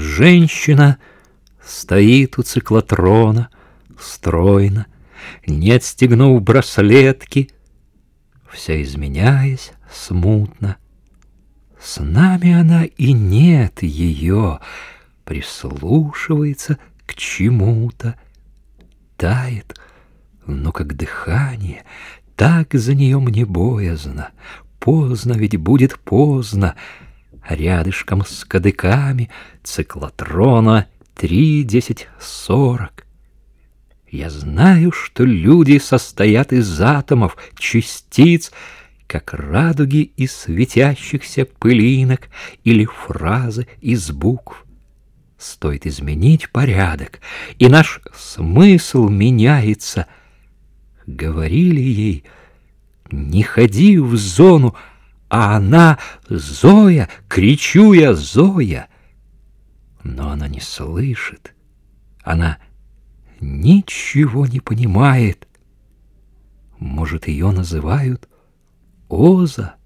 Женщина стоит у циклотрона, стройно, не отстегнув браслетки, вся изменяясь смутно. С нами она и нет ее, прислушивается к чему-то, тает, но как дыхание, так за нее мне боязно. Поздно ведь будет поздно. Рядышком с кадыками циклотрона три десять сорок. Я знаю, что люди состоят из атомов, частиц, как радуги из светящихся пылинок или фразы из букв. Стоит изменить порядок, и наш смысл меняется. Говорили ей, не ходи в зону, а она Зоя, кричу я Зоя. Но она не слышит, она ничего не понимает. Может, ее называют Оза.